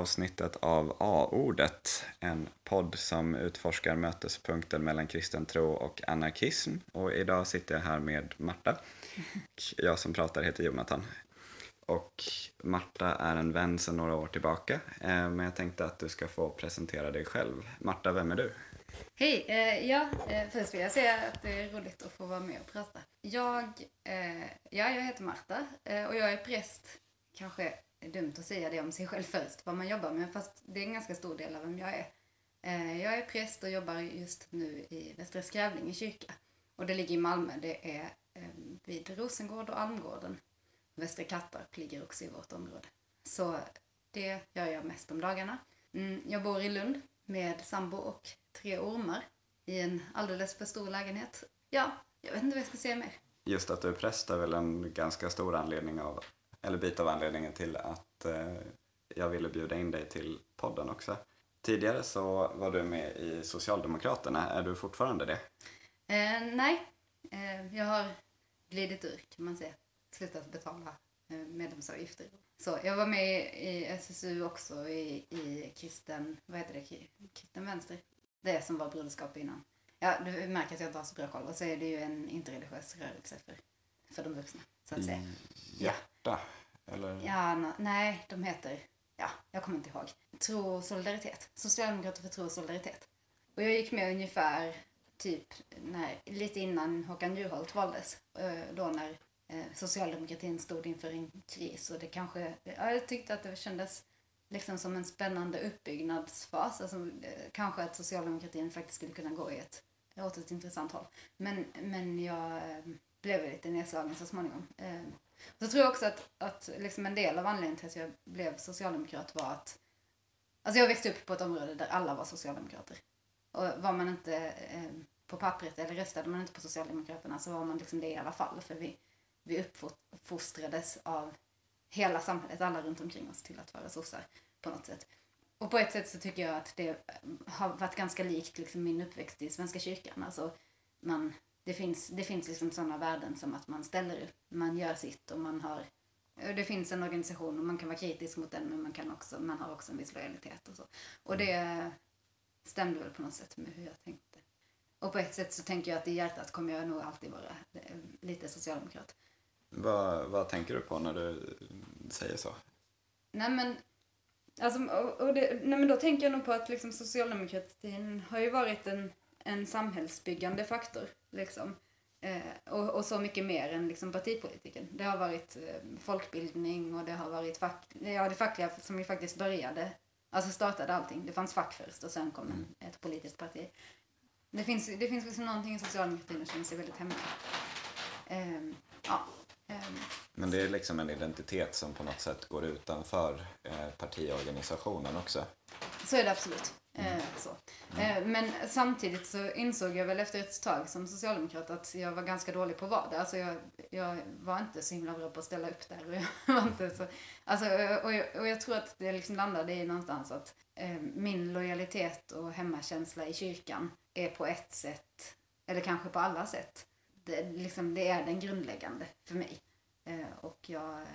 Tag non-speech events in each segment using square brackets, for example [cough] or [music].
avsnittet av A-ordet, en podd som utforskar mötespunkten mellan kristen tro och anarkism. Och idag sitter jag här med Marta. Jag som pratar heter Jonathan. Och Marta är en vän sedan några år tillbaka, eh, men jag tänkte att du ska få presentera dig själv. Marta, vem är du? Hej! Eh, ja, eh, först vill jag säga att det är roligt att få vara med och prata. Jag, eh, ja, jag heter Marta eh, och jag är präst. Kanske dumt att säga det om sig själv först, vad man jobbar med, fast det är en ganska stor del av vem jag är. Eh, jag är präst och jobbar just nu i Västra Skrävlinge kyrka. Och det ligger i Malmö. Det är ehm, vid Rosengård och Almgården. Västra Kattarp ligger också i vårt område. Så det gör jag mest om dagarna. Mm, jag bor i Lund med sambo och tre ormar i en alldeles för stor lägenhet. Ja, jag vet inte vad jag ska säga mer. Just att du är präst är väl en ganska stor anledning av, eller bit av anledningen till att eh, jag ville bjuda in dig till podden också. Tidigare så var du med i Socialdemokraterna. Är du fortfarande det? Eh, nej, eh, jag har glidit ur kan man säga. Slutat betala eh, medlemsavgifter. Så jag var med i SSU också i, i kristen, vad heter det, kristen vänster. Det som var broderskap innan. Ja, du märker att jag inte har så bra koll. Och så är det ju en interreligiös rörelse för, för de vuxna, så att säga. Hjärta? Eller? Ja, no, nej, de heter, ja, jag kommer inte ihåg. Tro och solidaritet. Socialdemokrater för tro och solidaritet. Och jag gick med ungefär typ när, lite innan Håkan Juholt valdes. Eh, då när eh, socialdemokratin stod inför en kris och det kanske, ja, jag tyckte att det kändes liksom som en spännande uppbyggnadsfas. Alltså, eh, kanske att socialdemokratin faktiskt skulle kunna gå i ett, åt ett intressant håll. Men, men jag blev lite nedslagen så småningom. Så tror jag också att, att liksom en del av anledningen till att jag blev socialdemokrat var att Alltså jag växte upp på ett område där alla var socialdemokrater. Och var man inte eh, på pappret eller röstade man inte på Socialdemokraterna så var man liksom det i alla fall. För vi, vi uppfostrades av hela samhället, alla runt omkring oss till att vara sossar på något sätt. Och på ett sätt så tycker jag att det har varit ganska likt liksom min uppväxt i Svenska kyrkan. Alltså man, det finns, det finns liksom sådana värden som att man ställer upp, man gör sitt och man har det finns en organisation och man kan vara kritisk mot den men man, kan också, man har också en viss lojalitet och så. Och det stämde väl på något sätt med hur jag tänkte. Och på ett sätt så tänker jag att i hjärtat kommer jag nog alltid vara lite socialdemokrat. Vad, vad tänker du på när du säger så? Nej men, alltså, och, och det, nej, men då tänker jag nog på att liksom, socialdemokratin har ju varit en, en samhällsbyggande faktor. Liksom. Eh, och, och så mycket mer än liksom, partipolitiken. Det har varit eh, folkbildning och det har varit fack, ja, det fackliga som ju faktiskt började, alltså startade allting. Det fanns fack först och sen kom Mm. ett politiskt parti. Det finns, det finns liksom någonting i socialdemokratin som känner sig väldigt hemma. Ehm, ja. ehm, Men det är liksom en identitet som på något sätt går utanför eh, partiorganisationen också. Så är det absolut. Eh, så. Eh, men samtidigt så insåg jag väl efter ett tag som socialdemokrat att jag var ganska dålig på vad det. Alltså jag, jag var inte så himla bra på att ställa upp där. Och jag, [laughs] var inte så, alltså, och, jag, och jag tror att det liksom landade i någonstans att eh, min lojalitet och hemmakänsla i kyrkan är på ett sätt, eller kanske på alla sätt, det, liksom, det är den grundläggande för mig. Eh, och jag eh,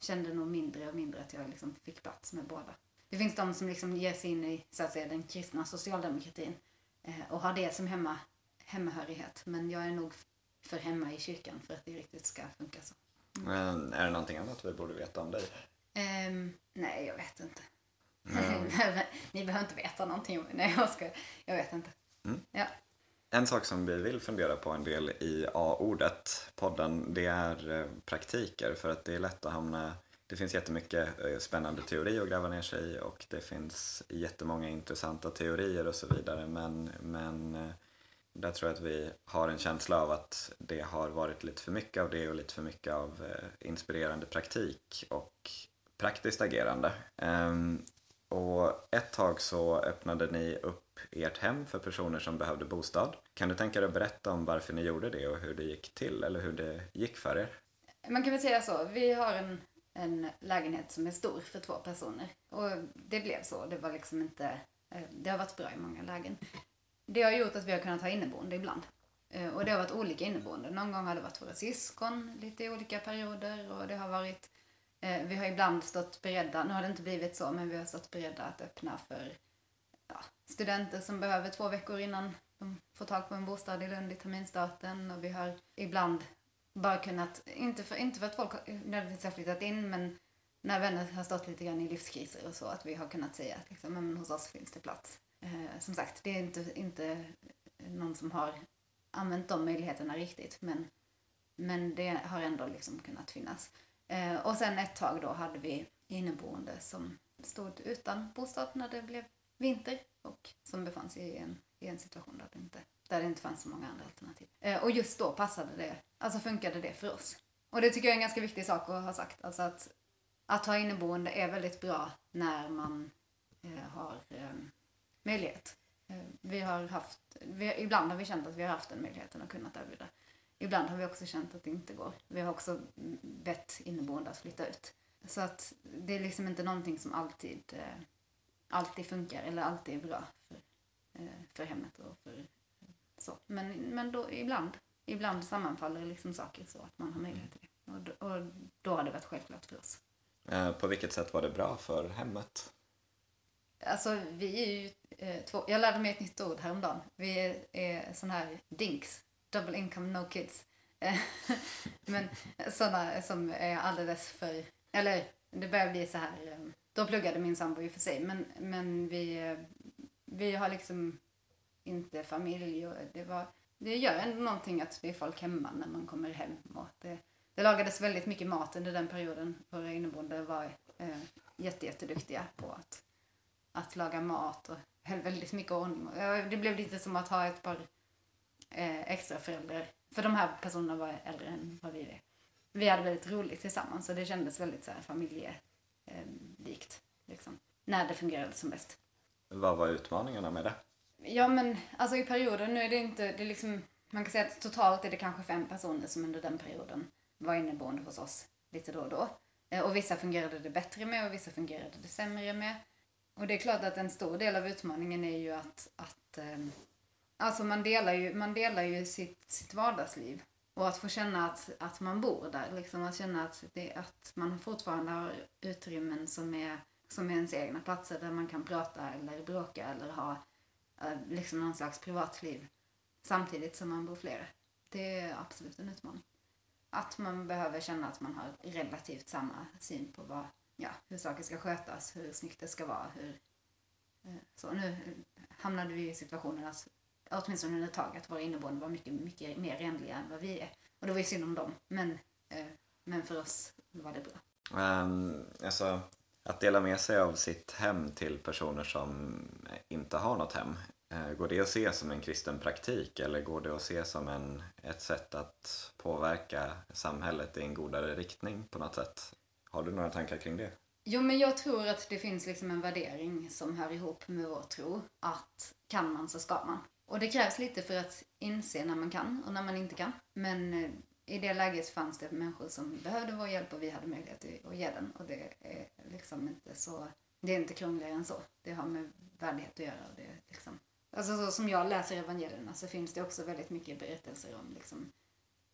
kände nog mindre och mindre att jag liksom fick plats med båda. Det finns de som liksom ger sig in i så att säga, den kristna socialdemokratin eh, och har det som hemma, hemmahörighet. Men jag är nog för hemma i kyrkan för att det riktigt ska funka så. Men är det någonting annat vi borde veta om dig? Ehm, nej, jag vet inte. [laughs] Ni behöver inte veta någonting om mig. Nej, jag ska. Jag vet inte. Mm. Ja. En sak som vi vill fundera på en del i A-ordet, podden, det är eh, praktiker. För att det är lätt att hamna... Det finns jättemycket eh, spännande teori att gräva ner sig i och det finns jättemånga intressanta teorier och så vidare. Men, men eh, där tror jag att vi har en känsla av att det har varit lite för mycket av det och lite för mycket av eh, inspirerande praktik och praktiskt agerande. Ehm, och ett tag så öppnade ni upp ert hem för personer som behövde bostad. Kan du tänka dig att berätta om varför ni gjorde det och hur det gick till eller hur det gick för er? Man kan väl säga så. Vi har en, en lägenhet som är stor för två personer. Och det blev så. Det var liksom inte... Eh, det har varit bra i många lägen. Det har gjort att vi har kunnat ha inneboende ibland. Eh, och det har varit olika inneboende. Någon gång har det varit våra syskon lite i olika perioder och det har varit eh, vi har ibland stått beredda, nu har det inte blivit så, men vi har stått beredda att öppna för ja, studenter som behöver två veckor innan de får tag på en bostad i Lund i terminstarten. Och vi har ibland bara kunnat, inte för, inte för att folk nödvändigtvis har flyttat in, men när vänner har stått lite grann i livskriser och så, att vi har kunnat säga att liksom, men hos oss finns det plats. Eh, som sagt, det är inte, inte någon som har använt de möjligheterna riktigt, men, men det har ändå liksom kunnat finnas. Eh, och sen ett tag då hade vi inneboende som stod utan bostad när det blev vinter och som befann sig i en, i en situation där det, inte, där det inte fanns så många andra alternativ. Eh, och just då passade det, alltså funkade det för oss. Och det tycker jag är en ganska viktig sak att ha sagt. Alltså att, att ha inneboende är väldigt bra när man eh, har eh, möjlighet. Eh, vi har haft, vi, ibland har vi känt att vi har haft den möjligheten och kunnat erbjuda. Ibland har vi också känt att det inte går. Vi har också bett inneboende att flytta ut. Så att det är liksom inte någonting som alltid, eh, alltid funkar eller alltid är bra för, eh, för hemmet och för så. Men, men då ibland, ibland sammanfaller liksom saker så att man har möjlighet till det. Och, då, och då har det varit självklart för oss. Eh, på vilket sätt var det bra för hemmet? Alltså vi är ju eh, två, jag lärde mig ett nytt ord häromdagen. Vi är, är sån här dinks, double income no kids. [laughs] Men sådana som är alldeles för, eller det börjar bli så här, eh, då pluggade min sambo i och för sig, men, men vi, eh, vi har liksom inte familj och det var, det gör ändå någonting att det är folk hemma när man kommer hem och det, det lagades väldigt mycket mat under den perioden. Våra inneboende var eh, jätte, jätteduktiga på att, att laga mat och höll väldigt mycket ordning. Eh, det blev lite som att ha ett par eh, extra föräldrar. För de här personerna var äldre än vad vi är. Vi hade väldigt roligt tillsammans och det kändes väldigt så här, familjelikt. Eh, liksom, när det fungerade som bäst. Vad var utmaningarna med det? Ja men alltså i perioden, nu är det inte, det är liksom, man kan säga att totalt är det kanske fem personer som under den perioden var inneboende hos oss lite då och då. Eh, och vissa fungerade det bättre med och vissa fungerade det sämre med. Och det är klart att en stor del av utmaningen är ju att, att ehm, alltså man delar ju, man delar ju sitt, sitt vardagsliv. Och att få känna att, att man bor där, liksom att känna att, det, att man fortfarande har utrymmen som är, som är ens egna platser där man kan prata eller bråka eller ha Eh, liksom någon slags privatliv samtidigt som man bor flera. Det är absolut en utmaning. Att man behöver känna att man har relativt samma syn på vad, ja, hur saker ska skötas, hur snyggt det ska vara. Hur, eh, så nu hamnade vi i situationen att åtminstone under ett tag, att våra inneboende var mycket, mycket mer renliga än vad vi är. Och det var ju synd om dem, men, eh, men för oss var det bra. Um, alltså, att dela med sig av sitt hem till personer som inte har något hem, eh, går det att se som en kristen praktik eller går det att se som en, ett sätt att påverka samhället i en godare riktning på något sätt? Har du några tankar kring det? Jo, men jag tror att det finns liksom en värdering som hör ihop med vår tro. Att kan man så ska man. Och det krävs lite för att inse när man kan och när man inte kan. Men eh, i det läget fanns det människor som behövde vår hjälp och vi hade möjlighet att ge den. Och det är liksom inte så, det är inte krångligare än så. Det har med värdighet att göra. Och det liksom, alltså så som jag läser evangelierna så finns det också väldigt mycket berättelser om liksom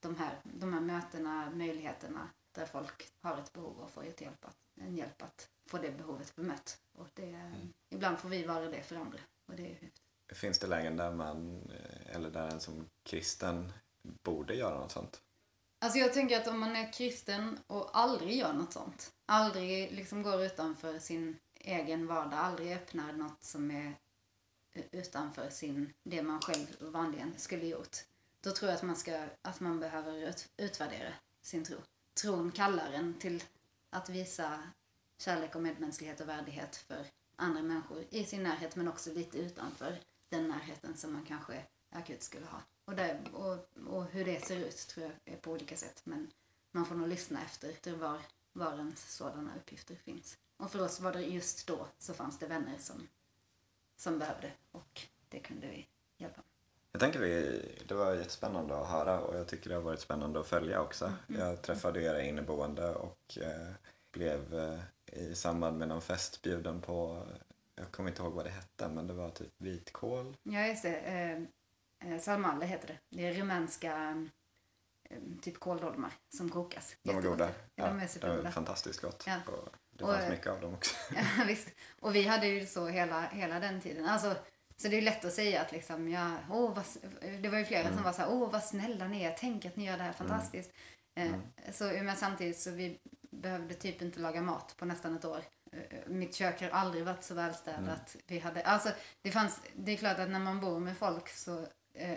de här, de här mötena, möjligheterna där folk har ett behov och får ett hjälp att, en hjälp att få det behovet bemött. Och det, mm. ibland får vi vara det för andra. Och det är häftigt. Finns det lägen där man, eller där en som kristen borde göra något sånt? Alltså jag tänker att om man är kristen och aldrig gör något sånt, aldrig liksom går utanför sin egen vardag, aldrig öppnar något som är utanför sin, det man själv vanligen skulle gjort. Då tror jag att man, ska, att man behöver utvärdera sin tro. Tron kallar en till att visa kärlek och medmänsklighet och värdighet för andra människor i sin närhet men också lite utanför den närheten som man kanske akut skulle ha. Och, där, och, och hur det ser ut tror jag är på olika sätt. Men man får nog lyssna efter var, var ens sådana uppgifter finns. Och för oss var det just då så fanns det vänner som, som behövde och det kunde vi hjälpa med. Jag tänker vi, det var jättespännande att höra och jag tycker det har varit spännande att följa också. Mm. Jag träffade era inneboende och eh, blev eh, i samband med någon fest bjuden på jag kommer inte ihåg vad det hette, men det var typ vitkål. Ja, just det. Eh, eh, salmalle heter det. Det är rumänska eh, typ kåldolmar som kokas. De Jättegott. goda. Ja, de är det var supergoda. fantastiskt gott. Ja. Och det fanns mycket av dem också. [laughs] Ja, visst. Och vi hade ju så hela, hela den tiden. Alltså, så det är lätt att säga att liksom, ja, åh, vad, det var ju flera Mm. som var så här, åh vad snälla ni är, tänk att ni gör det här fantastiskt. Mm. Eh, så, men samtidigt så vi behövde typ inte laga mat på nästan ett år. Eh, Mitt kök har aldrig varit så välstädat. Mm. Vi hade, alltså, det, fanns, det är klart att när man bor med folk så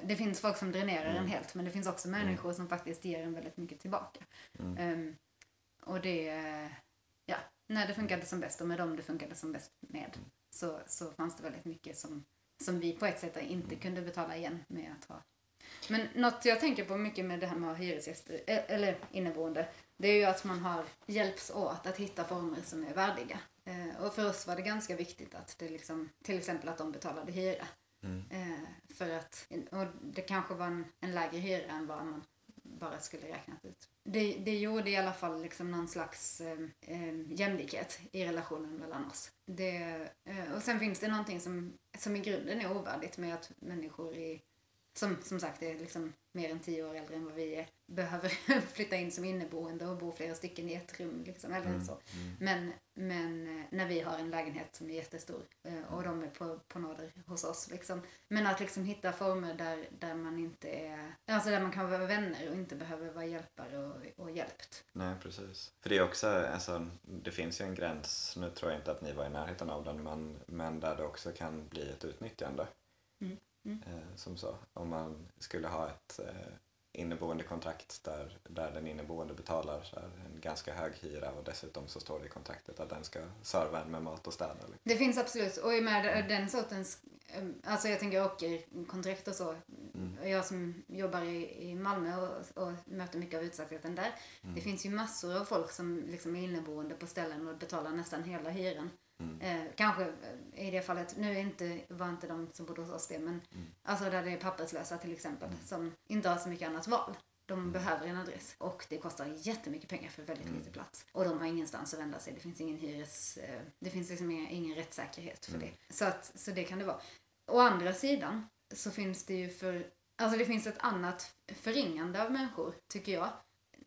det finns folk som dränerar Mm. en helt men det finns också människor som faktiskt ger en väldigt mycket tillbaka. Mm. Ehm, och det, eh, ja, när det funkade som bäst och med dem det funkade som bäst med så, så fanns det väldigt mycket som, som vi på ett sätt inte kunde betala igen med att ha. Men något jag tänker på mycket med det här med att ha hyresgäster, eh, eller inneboende, det är ju att man har hjälps åt att hitta former som är värdiga. Eh, och för oss var det ganska viktigt att det liksom, till exempel att de betalade hyra. Mm. Eh, för att, och det kanske var en, en lägre hyra än vad man bara skulle räknat ut. Det, det gjorde i alla fall liksom någon slags eh, eh, jämlikhet i relationen mellan oss. Det, eh, och sen finns det någonting som, som i grunden är ovärdigt med att människor i, som som sagt är liksom mer än tio år äldre än vad vi är, behöver [laughs] flytta in som inneboende och bo flera stycken i ett rum. Liksom, eller Mm. så. Men, men eh, när vi har en lägenhet som är jättestor eh, och de är på, på nåder hos oss. Liksom. Men att liksom hitta former där, där man inte är, alltså där man kan vara vänner och inte behöver vara hjälpare och, och hjälpt. Nej, precis. För det är också, alltså, det finns ju en gräns, nu tror jag inte att ni var i närheten av den, men, men där det också kan bli ett utnyttjande. Mm, mm. Som så, om man skulle ha ett eh, inneboende kontrakt där, där den inneboende betalar en ganska hög hyra och dessutom så står det i kontraktet att den ska serva en med mat och städa. Liksom. Det finns absolut, och med den sortens, eh, alltså jag tänker ockerkontrakt och så. Mm. Jag som jobbar i, i Malmö och, och möter mycket av utsattheten där. Mm. Det finns ju massor av folk som liksom är inneboende på ställen och betalar nästan hela hyran. Mm. Eh, kanske i det fallet, nu är inte, var inte de som bodde hos oss det, men Mm. alltså där det är papperslösa till exempel som inte har så mycket annat val. De Mm. behöver en adress och det kostar jättemycket pengar för väldigt lite plats. Och de har ingenstans att vända sig. Det finns ingen hyres... Eh, det finns liksom ingen, ingen rättssäkerhet för det. Så, att, så det kan det vara. Å andra sidan så finns det ju för... Alltså det finns ett annat förringande av människor, tycker jag.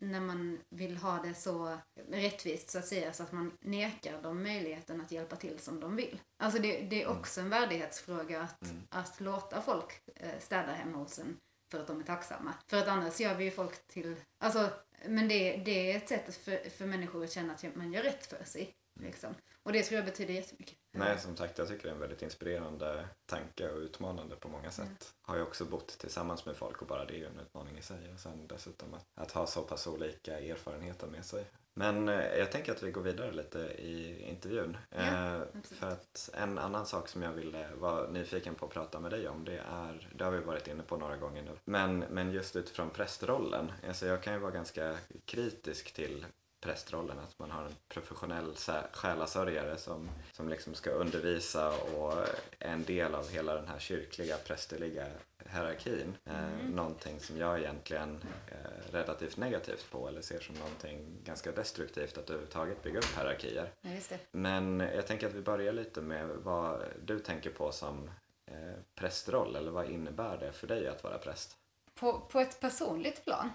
När man vill ha det så rättvist så att säga så att man nekar dem möjligheten att hjälpa till som de vill. Alltså det, det är också en värdighetsfråga att, att låta folk eh, städa hemma hos en för att de är tacksamma. För att annars gör vi ju folk till... Alltså, men det, det är ett sätt för, för människor att känna att man gör rätt för sig. Liksom. Och det tror jag betyder jättemycket. Nej, som sagt, jag tycker det är en väldigt inspirerande tanke och utmanande på många sätt. Har ju också bott tillsammans med folk och bara det är ju en utmaning i sig. Och sen dessutom att, att ha så pass olika erfarenheter med sig. Men eh, jag tänker att vi går vidare lite i intervjun. Eh, för att en annan sak som jag ville vara nyfiken på att prata med dig om det är, det har vi varit inne på några gånger nu, men, men just utifrån prästrollen. Alltså jag kan ju vara ganska kritisk till prästrollen, att man har en professionell själasörjare som, som liksom ska undervisa och är en del av hela den här kyrkliga prästerliga hierarkin. Eh, någonting som jag egentligen är relativt negativt på eller ser som någonting ganska destruktivt att överhuvudtaget bygga upp hierarkier. Ja. Men jag tänker att vi börjar lite med vad du tänker på som eh, prästroll eller vad innebär det för dig att vara präst? På, på ett personligt plan.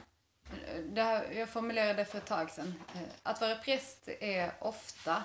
Det här, jag formulerade för ett tag sedan. Eh, att vara präst är ofta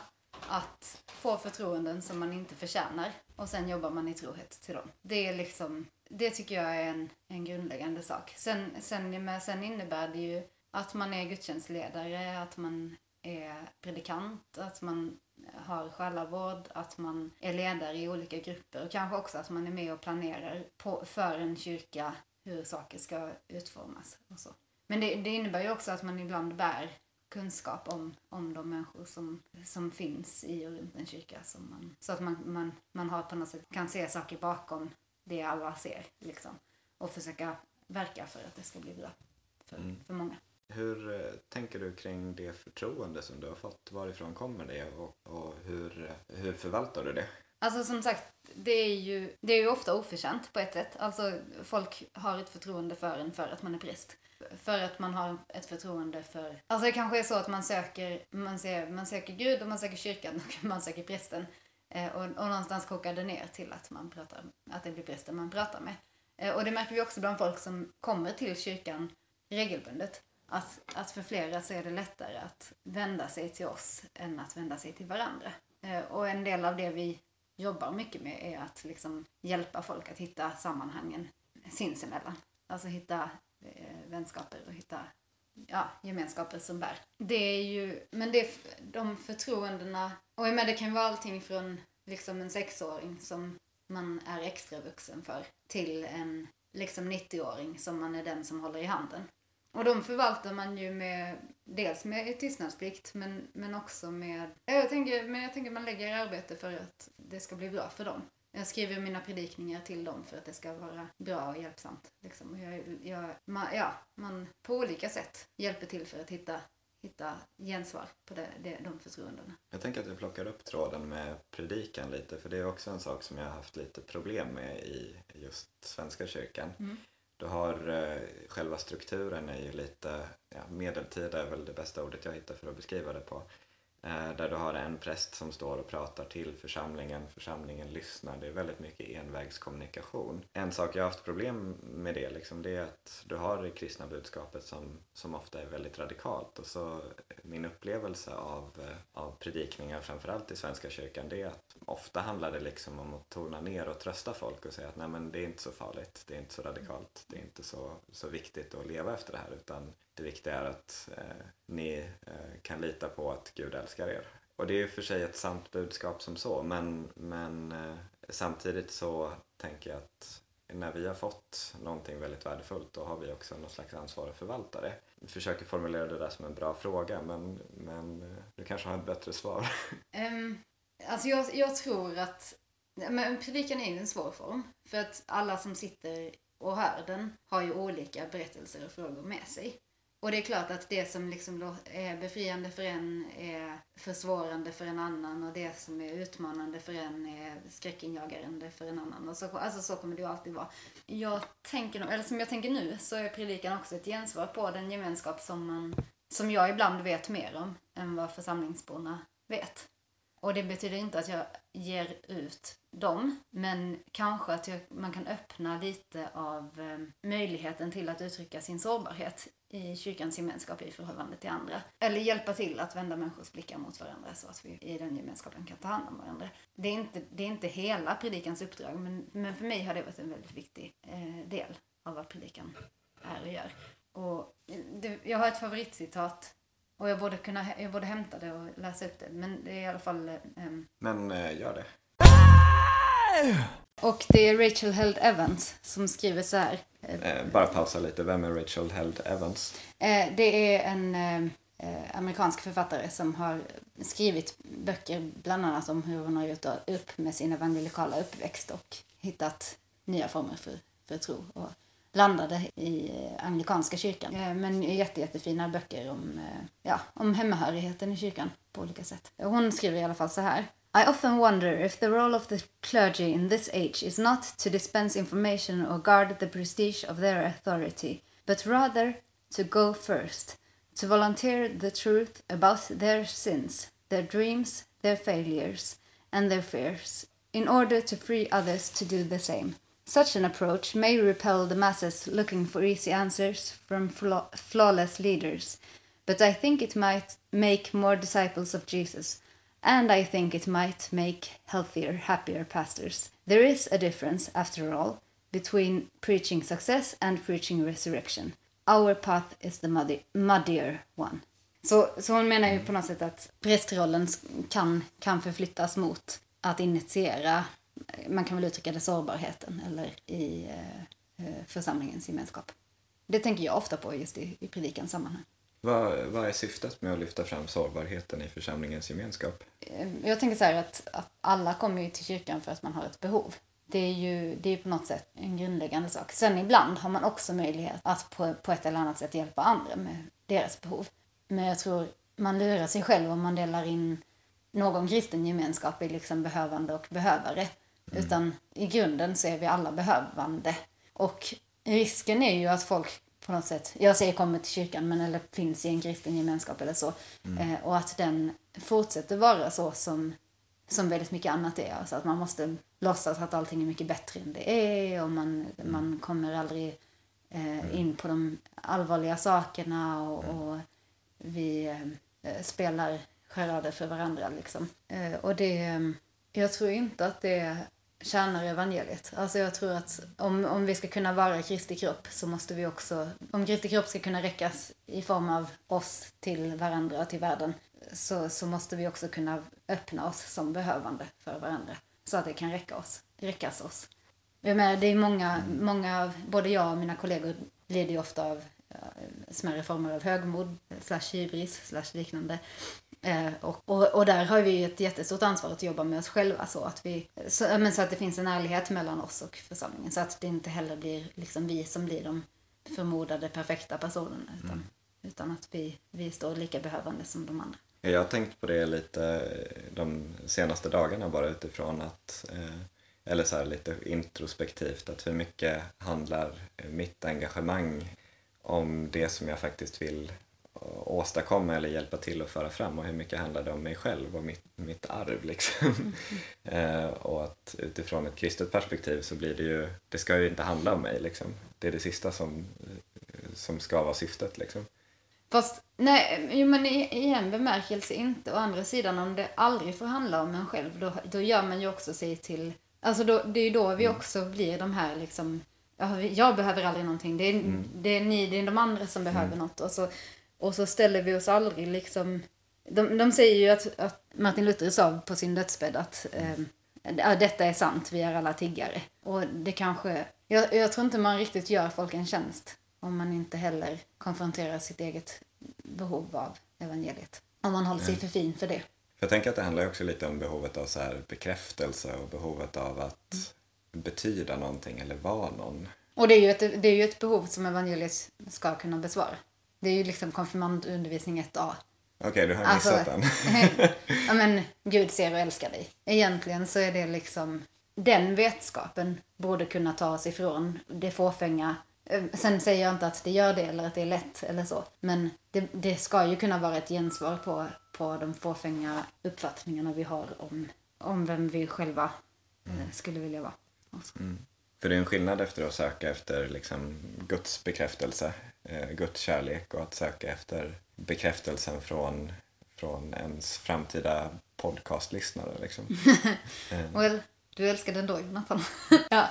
att få förtroenden som man inte förtjänar och sen jobbar man i trohet till dem. Det är liksom, det tycker jag är en, en grundläggande sak. Sen, sen, men sen innebär det ju att man är gudstjänstledare, att man är predikant, att man har själavård, att man är ledare i olika grupper och kanske också att man är med och planerar på, för en kyrka hur saker ska utformas och så. Men det, det innebär ju också att man ibland bär kunskap om, om de människor som, som finns i och runt en kyrka. Som man, så att man, man, man har på något sätt kan se saker bakom det alla ser. Liksom, och försöka verka för att det ska bli bra för, Mm. för många. Hur eh, tänker du kring det förtroende som du har fått? Varifrån kommer det och, och hur, hur förvaltar du det? Alltså som sagt, det är ju, det är ju ofta oförtjänt på ett sätt. Alltså folk har ett förtroende för en för att man är präst. För att man har ett förtroende för... Alltså det kanske är så att man söker, man ser, man söker Gud och man söker kyrkan och man söker prästen. Eh, och, och någonstans kokar det ner till att man pratar, att det blir prästen man pratar med. Eh, och det märker vi också bland folk som kommer till kyrkan regelbundet. Att, att för flera så är det lättare att vända sig till oss än att vända sig till varandra. Eh, och en del av det vi jobbar mycket med är att liksom hjälpa folk att hitta sammanhangen sinsemellan. Alltså hitta Eh, vänskaper och hitta ja, gemenskaper som bär. Det är ju, men det, de förtroendena, och jag menar, det kan vara allting från liksom en sexåring som man är extra vuxen för till en liksom 90-åring som man är den som håller i handen. Och de förvaltar man ju med, dels med tystnadsplikt men, men också med, jag tänker, men jag tänker man lägger arbete för att det ska bli bra för dem. Jag skriver mina predikningar till dem för att det ska vara bra och hjälpsamt. Liksom. Jag, jag, man, ja, man på olika sätt hjälper till för att hitta, hitta gensvar på det, det, de förtroendena. Jag tänker att vi plockar upp tråden med predikan lite för det är också en sak som jag har haft lite problem med i just Svenska kyrkan. Mm. Du har eh, själva strukturen är ju lite, ja, medeltida är väl det bästa ordet jag hittar för att beskriva det på. Eh, där du har en präst som står och pratar till församlingen, församlingen lyssnar. Det är väldigt mycket envägskommunikation. En sak jag har haft problem med det, liksom, det är att du har det kristna budskapet som, som ofta är väldigt radikalt. Och så eh, min upplevelse av, eh, av predikningar, framförallt i Svenska kyrkan, det är att ofta handlar det liksom om att tona ner och trösta folk och säga att nej men det är inte så farligt, det är inte så radikalt, det är inte så, så viktigt att leva efter det här utan det viktiga är att eh, ni eh, kan lita på att Gud älskar er. Och det är för sig ett sant budskap som så, men, men eh, samtidigt så tänker jag att när vi har fått någonting väldigt värdefullt då har vi också något slags ansvar att förvalta det. Jag försöker formulera det där som en bra fråga men, men eh, du kanske har ett bättre svar. Um, [laughs] alltså jag, jag tror att men predikan är ju en svår form. För att alla som sitter och hör den har ju olika berättelser och frågor med sig. Och det är klart att det som liksom är befriande för en är försvårande för en annan och det som är utmanande för en är skräckinjagande för en annan. Och så, alltså så kommer det ju alltid vara. Jag tänker, eller som jag tänker nu så är predikan också ett gensvar på den gemenskap som, man, som jag ibland vet mer om än vad församlingsborna vet. Och det betyder inte att jag ger ut dem, men kanske att jag, man kan öppna lite av eh, möjligheten till att uttrycka sin sårbarhet i kyrkans gemenskap i förhållande till andra. Eller hjälpa till att vända människors blickar mot varandra så att vi i den gemenskapen kan ta hand om varandra. Det är inte, det är inte hela predikans uppdrag, men, men för mig har det varit en väldigt viktig eh, del av vad predikan är och gör. Och eh, det, jag har ett favoritcitat och jag borde, kunna, jag borde hämta det och läsa upp det, men det är i alla fall... Um... Men uh, gör det. Och det är Rachel Held Evans som skriver så här. Eh, bara pausa lite, vem är Rachel Held Evans? Eh, det är en eh, amerikansk författare som har skrivit böcker bland annat om hur hon har gjort upp med sin evangelikala uppväxt och hittat nya former för, för tro. Och landade i eh, anglikanska kyrkan. Eh, men jätte, jättefina böcker om, eh, ja, om hemmahörigheten i kyrkan på olika sätt. Hon skriver i alla fall så här. I often wonder if the role of the clergy in this age is not to dispense information or guard the prestige of their authority, but rather to go first, to volunteer the truth about their sins, their dreams, their failures, and their fears, in order to free others to do the same. Such an approach may repel the masses looking for easy answers from flaw flawless leaders, but I think it might make more disciples of Jesus and I think it might make healthier, happier pastors. There is a difference, after all, between preaching success and preaching resurrection. Our path is the muddy, muddier one. Så, så hon menar ju på något sätt att prästrollen kan, kan förflyttas mot att initiera, man kan väl uttrycka det, sårbarheten eller i eh, eh församlingens gemenskap. Det tänker jag ofta på just i, i predikans sammanhang. Vad, vad är syftet med att lyfta fram sårbarheten i församlingens gemenskap? Eh, jag tänker så här att, att alla kommer ju till kyrkan för att man har ett behov. Det är ju det är på något sätt en grundläggande sak. Sen ibland har man också möjlighet att på, på ett eller annat sätt hjälpa andra med deras behov. Men jag tror man lurar sig själv om man delar in någon kristen gemenskap i liksom behövande och behövare. Mm. Utan i grunden så är vi alla behövande. Och risken är ju att folk på något sätt, jag säger kommer till kyrkan, men eller finns i en kristen gemenskap eller så. Mm. Eh, och att den fortsätter vara så som, som väldigt mycket annat är. Alltså att man måste låtsas att allting är mycket bättre än det är och man, mm. man kommer aldrig eh, in på de allvarliga sakerna och, och vi eh, spelar charader för varandra. Liksom. Eh, och det, eh, jag tror inte att det tjänar evangeliet. Alltså jag tror att om, om vi ska kunna vara Kristi kropp så måste vi också, om Kristi kropp ska kunna räckas i form av oss till varandra och till världen så, så måste vi också kunna öppna oss som behövande för varandra så att det kan räcka oss, räckas oss. Jag menar, det är många, många, både jag och mina kollegor lider ju ofta av ja, smärre former av högmod, slash hybris, slash liknande. Eh, och, och, och, där har vi ett jättestort ansvar att jobba med oss själva så att, vi, så, men så att det finns en ärlighet mellan oss och församlingen. Så att det inte heller blir liksom vi som blir de förmodade perfekta personerna. Utan, mm. utan att vi, vi står lika behövande som de andra. Jag har tänkt på det lite de senaste dagarna bara utifrån att eh, eller så här lite introspektivt, att hur mycket handlar mitt engagemang om det som jag faktiskt vill åstadkomma eller hjälpa till att föra fram och hur mycket handlar det om mig själv och mitt, mitt arv liksom. Mm. [laughs] och att utifrån ett kristet perspektiv så blir det ju, det ska ju inte handla om mig liksom. Det är det sista som, som ska vara syftet liksom. Fast, nej, jo, men i, i en bemärkelse inte. Å andra sidan, om det aldrig får handla om en själv, då, då gör man ju också sig till... Alltså då, det är ju då vi mm. också blir de här liksom... Jag behöver aldrig någonting. Det är, mm. det är ni, det är de andra som behöver mm. något. Och så, och så ställer vi oss aldrig liksom... De, de säger ju att, att Martin Luther sa på sin dödsbädd att eh, detta är sant, vi är alla tiggare. Och det kanske... Jag, jag tror inte man riktigt gör folk en tjänst om man inte heller konfronterar sitt eget behov av evangeliet. Om man håller sig för fin för det. Jag tänker att det handlar också lite om behovet av så här bekräftelse och behovet av att mm. betyda någonting eller vara någon. Och det är, ju ett, det är ju ett behov som evangeliet ska kunna besvara. Det är ju liksom konfirmandundervisning 1A. Okej, okay, du har missat alltså, den. [laughs] ja, men Gud ser och älskar dig. Egentligen så är det liksom, den vetskapen borde kunna ta oss ifrån det fåfänga Eh, sen säger jag inte att det gör det eller att det är lätt eller så. Men det, det ska ju kunna vara ett gensvar på, på de fåfänga uppfattningarna vi har om, om vem vi själva eh, mm. skulle vilja vara. Mm. För det är en skillnad efter att söka efter liksom Guds bekräftelse, eh, Guds kärlek och att söka efter bekräftelsen från, från ens framtida podcastlyssnare. Liksom. [laughs] well, du älskar den då, Jonathan. [laughs] ja.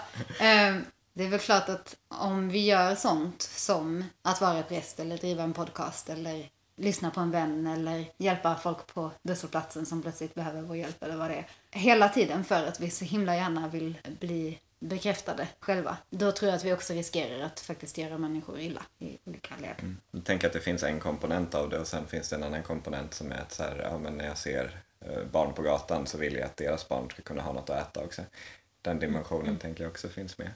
Um, det är väl klart att om vi gör sånt som att vara präst eller driva en podcast eller lyssna på en vän eller hjälpa folk på busshållplatsen som plötsligt behöver vår hjälp eller vad det är. Hela tiden för att vi så himla gärna vill bli bekräftade själva. Då tror jag att vi också riskerar att faktiskt göra människor illa i olika led. Mm. Jag tänker att det finns en komponent av det och sen finns det en annan komponent som är att så här, ja, men när jag ser eh, barn på gatan så vill jag att deras barn ska kunna ha något att äta också. Den dimensionen mm. tänker jag också finns med.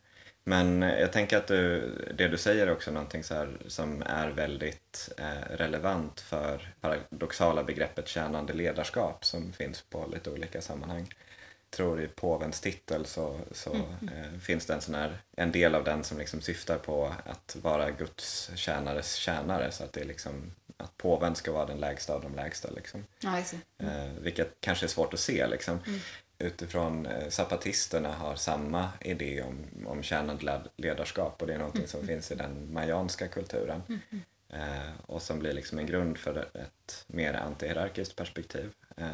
Men jag tänker att du, det du säger är också någonting så som är väldigt eh, relevant för paradoxala begreppet tjänande ledarskap som finns på lite olika sammanhang. Tror i påvens titel så, så mm. eh, finns det en, sån här, en del av den som liksom syftar på att vara Guds tjänares tjänare så att det är liksom att påven ska vara den lägsta av de lägsta. Liksom. Ja, mm. eh, vilket kanske är svårt att se. Liksom. Mm utifrån eh, zapatisterna har samma idé om, om tjänande ledarskap och det är någonting som mm. finns i den mayanska kulturen. Mm. Eh, och som blir liksom en grund för ett mer antihierarkiskt perspektiv. Eh,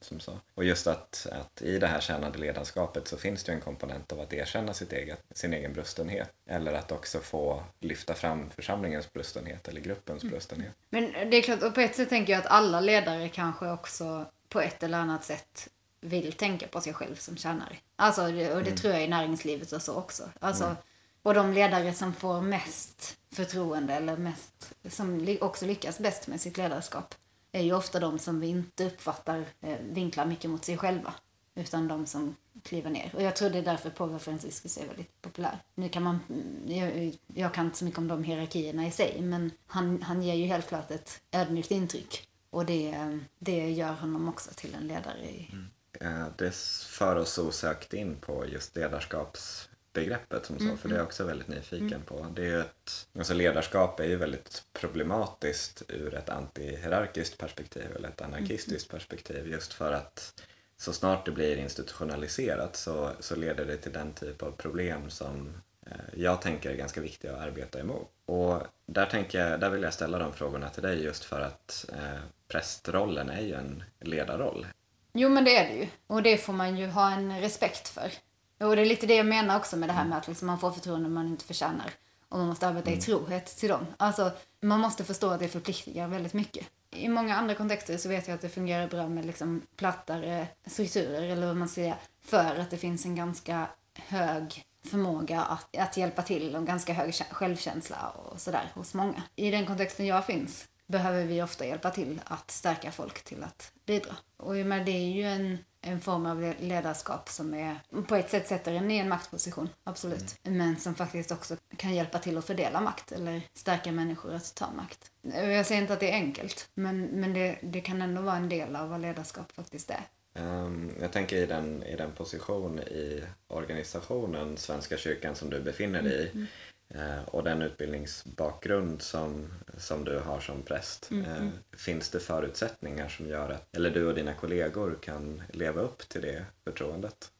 som så. Och just att, att i det här tjänande ledarskapet så finns det en komponent av att erkänna sitt eget, sin egen brustenhet. Eller att också få lyfta fram församlingens brustenhet eller gruppens mm. brustenhet. Men det är klart, och på ett sätt tänker jag att alla ledare kanske också på ett eller annat sätt vill tänka på sig själv som tjänare. Alltså, och det mm. tror jag i näringslivet och så också. Alltså, mm. Och de ledare som får mest förtroende eller mest, som också lyckas bäst med sitt ledarskap är ju ofta de som vi inte uppfattar eh, vinklar mycket mot sig själva. Utan de som kliver ner. Och jag tror det är därför påve Franciscus är väldigt populär. Nu kan man, mm, jag, jag kan inte så mycket om de hierarkierna i sig, men han, han ger ju helt klart ett ödmjukt intryck. Och det, det gör honom också till en ledare i, mm. Eh, det för oss osökt in på just ledarskaps ledarskapsbegreppet som så, mm, för det är jag också väldigt nyfiken mm. på. Det är ett, alltså ledarskap är ju väldigt problematiskt ur ett antihierarkiskt perspektiv eller ett anarkistiskt mm. perspektiv just för att så snart det blir institutionaliserat så, så leder det till den typ av problem som eh, jag tänker är ganska viktiga att arbeta emot. Och där, tänker jag, där vill jag ställa de frågorna till dig just för att eh, prästrollen är ju en ledarroll. Jo, men det är det ju. Och det får man ju ha en respekt för. Och det är lite det jag menar också med det här med att liksom man får förtroende man inte förtjänar. Och man måste arbeta i trohet till dem. Alltså, man måste förstå att det förpliktigar väldigt mycket. I många andra kontexter så vet jag att det fungerar bra med liksom plattare strukturer, eller vad man säger, för att det finns en ganska hög förmåga att, att hjälpa till och ganska hög självkänsla och sådär hos många. I den kontexten jag finns behöver vi ofta hjälpa till att stärka folk till att bidra. Och med det är ju en, en form av ledarskap som är, på ett sätt sätter en i en maktposition, absolut. Mm. Men som faktiskt också kan hjälpa till att fördela makt eller stärka människor att ta makt. Jag säger inte att det är enkelt, men, men det, det kan ändå vara en del av vad ledarskap faktiskt är. Um, jag tänker i den, i den position i organisationen Svenska kyrkan som du befinner dig i mm. Uh, och den utbildningsbakgrund som, som du har som präst. Mm. Uh, finns det förutsättningar som gör att eller du och dina kollegor kan leva upp till det förtroendet?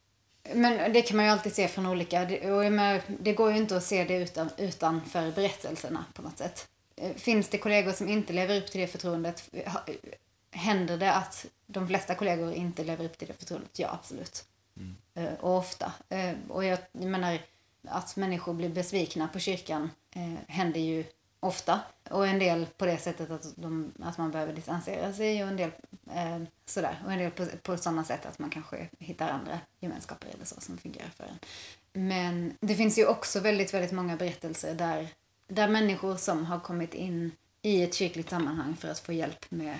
Men det kan man ju alltid se från olika, det går ju inte att se det utan, utanför berättelserna på något sätt. Eh, finns det kollegor som inte lever upp till det förtroendet? Händer det att de flesta kollegor inte lever upp till det förtroendet? Ja, absolut. Mm. Eh, och ofta. Eh, och jag menar, att människor blir besvikna på kyrkan eh, händer ju ofta. Och en del på det sättet att, de, att man behöver distansera sig och en del eh, sådär. Och en del på, på sådana sätt att man kanske hittar andra gemenskaper eller så som fungerar för en. Men det finns ju också väldigt, väldigt många berättelser där, där människor som har kommit in i ett kyrkligt sammanhang för att få hjälp med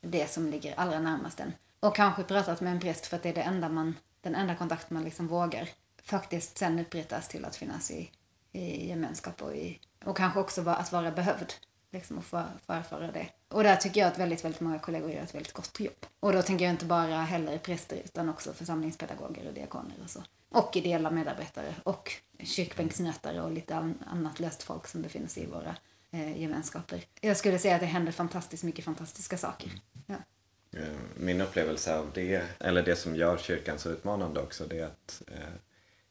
det som ligger allra närmast en. Och kanske pratat med en präst för att det är det enda man, den enda kontakt man liksom vågar. Faktiskt sen utbrytas till att finnas i, i gemenskap och, i, och kanske också att vara behövd. Liksom att få, få erfara det. Och där tycker jag att väldigt, väldigt många kollegor gör ett väldigt gott jobb. Och då tänker jag inte bara heller präster utan också församlingspedagoger och diakoner och så. Och ideella medarbetare och kyrkbänksnötare och lite annat löst folk som befinner sig i våra eh, gemenskaper. Jag skulle säga att det händer fantastiskt mycket fantastiska saker. Ja. Eh, min upplevelse av det, eller det som gör kyrkan så utmanande också, det är att eh,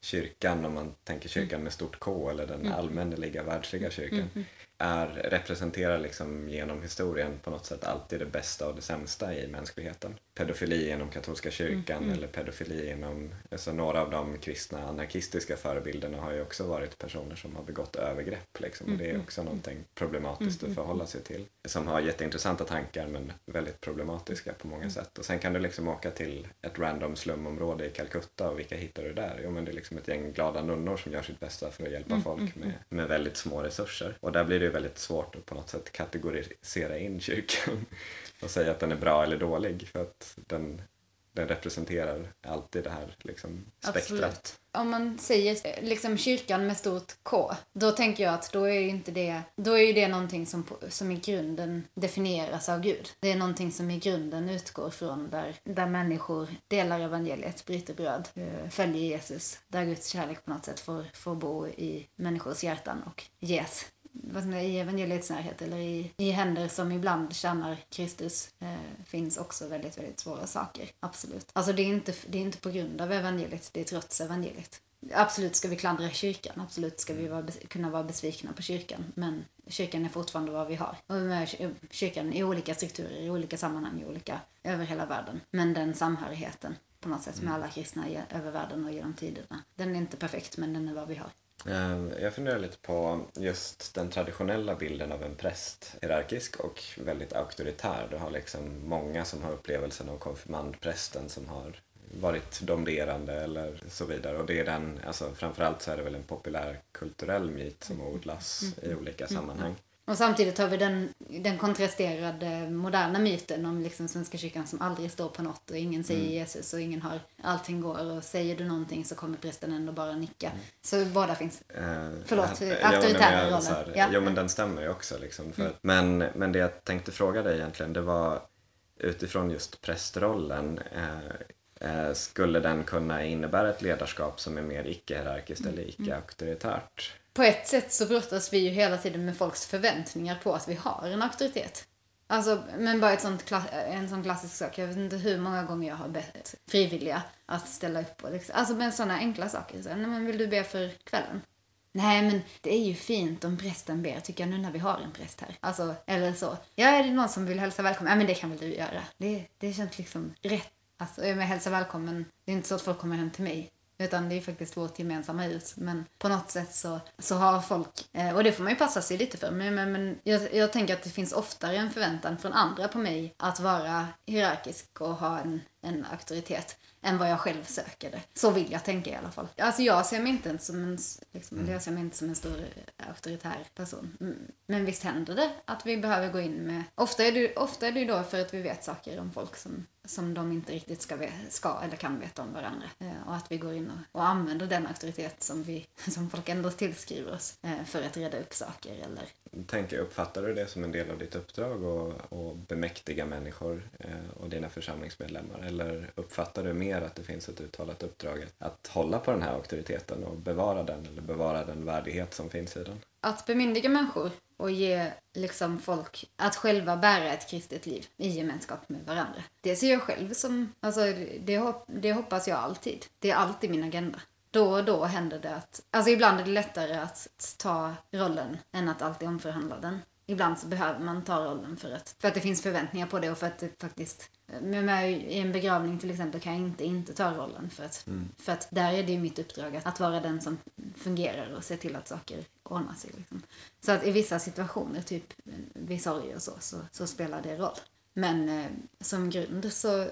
kyrkan, om man tänker kyrkan med stort K eller den mm. allmänneliga världsliga kyrkan, mm, mm är, representerar liksom genom historien på något sätt alltid det bästa och det sämsta i mänskligheten. Pedofili inom katolska kyrkan mm, mm. eller pedofili inom, alltså några av de kristna anarkistiska förebilderna har ju också varit personer som har begått övergrepp liksom, och det är mm, också mm, någonting problematiskt att förhålla sig till. Som har jätteintressanta tankar men väldigt problematiska på många sätt. Och sen kan du liksom åka till ett random slumområde i Calcutta och vilka hittar du där? Jo men det är liksom ett gäng glada nunnor som gör sitt bästa för att hjälpa folk med, med väldigt små resurser. Och där blir det det väldigt svårt att på något sätt kategorisera in kyrkan [laughs] och säga att den är bra eller dålig för att den, den representerar alltid det här liksom, spektrat. Absolut. Om man säger eh, liksom kyrkan med stort K, då tänker jag att då är inte det, då är ju det någonting som, som i grunden definieras av Gud. Det är någonting som i grunden utgår från där, där människor delar evangeliet, bryter bröd, eh, följer Jesus, där Guds kärlek på något sätt får, får bo i människors hjärtan och ges vad som är, i evangeliets närhet eller i, i händer som ibland tjänar Kristus eh, finns också väldigt, väldigt svåra saker. Absolut. Alltså det är, inte, det är inte på grund av evangeliet, det är trots evangeliet. Absolut ska vi klandra kyrkan, absolut ska vi vara, kunna vara besvikna på kyrkan, men kyrkan är fortfarande vad vi har. Och med kyrkan i olika strukturer, i olika sammanhang, i olika, över hela världen. Men den samhörigheten på något sätt med mm. alla kristna över världen och genom tiderna. Den är inte perfekt, men den är vad vi har. Ehm, jag funderar lite på just den traditionella bilden av en präst, hierarkisk och väldigt auktoritär. Du har liksom många som har upplevelsen av konfirmandprästen som har varit dominerande eller så vidare. Och det är den, alltså framförallt så är det väl en populärkulturell myt som mm. odlas i olika mm. sammanhang. Och samtidigt har vi den, den kontrasterade moderna myten om liksom Svenska kyrkan som aldrig står på något och ingen säger mm. Jesus och ingen har allting går och säger du någonting så kommer prästen ändå bara nicka. Mm. Så båda finns. Eh, Förlåt, auktoritära roller. Ja. Jo men den stämmer ju också liksom. För, mm. men, men det jag tänkte fråga dig egentligen det var utifrån just prästrollen eh, eh, skulle den kunna innebära ett ledarskap som är mer icke-hierarkiskt mm. eller icke-auktoritärt? På ett sätt så brottas vi ju hela tiden med folks förväntningar på att vi har en auktoritet. Alltså, men bara ett sånt, en sån klassisk sak. Jag vet inte hur många gånger jag har bett frivilliga att ställa upp. Och liksom, alltså med sådana enkla saker. Så, nej, men vill du be för kvällen? Nej, men det är ju fint om prästen ber, tycker jag nu när vi har en präst här. Alltså, eller så. Ja, är det någon som vill hälsa välkommen? Ja, men det kan väl du göra. Det, det känns liksom rätt. Alltså, med hälsa välkommen, det är inte så att folk kommer hem till mig. Utan det är faktiskt vårt gemensamma hus. Men på något sätt så, så har folk, eh, och det får man ju passa sig lite för, men, men, men jag, jag tänker att det finns oftare en förväntan från andra på mig att vara hierarkisk och ha en, en auktoritet än vad jag själv söker det. Så vill jag tänka i alla fall. Alltså jag ser mig inte som en, liksom, mm. jag ser mig inte som en stor auktoritär person. Mm. Men visst händer det att vi behöver gå in med... Ofta är det, ofta är det då för att vi vet saker om folk som, som de inte riktigt ska, ska eller kan veta om varandra. Eh, och att vi går in och, och använder den auktoritet som, vi, [laughs] som folk ändå tillskriver oss eh, för att reda upp saker eller tänker, uppfattar du det som en del av ditt uppdrag att bemäktiga människor eh, och dina församlingsmedlemmar? Eller uppfattar du mer att det finns ett uttalat uppdrag att hålla på den här auktoriteten och bevara den eller bevara den värdighet som finns i den? Att bemyndiga människor och ge liksom folk att själva bära ett kristet liv i gemenskap med varandra. Det ser jag själv som, alltså det, det hoppas jag alltid. Det är alltid min agenda då och då händer det att, alltså ibland är det lättare att ta rollen än att alltid omförhandla den. Ibland så behöver man ta rollen för att, för att det finns förväntningar på det och för att det faktiskt, med mig i en begravning till exempel kan jag inte inte ta rollen för att, mm. för att där är det ju mitt uppdrag att, att vara den som fungerar och se till att saker ordnar sig. Liksom. Så att i vissa situationer, typ vid sorg och så, så, så spelar det roll. Men eh, som grund så,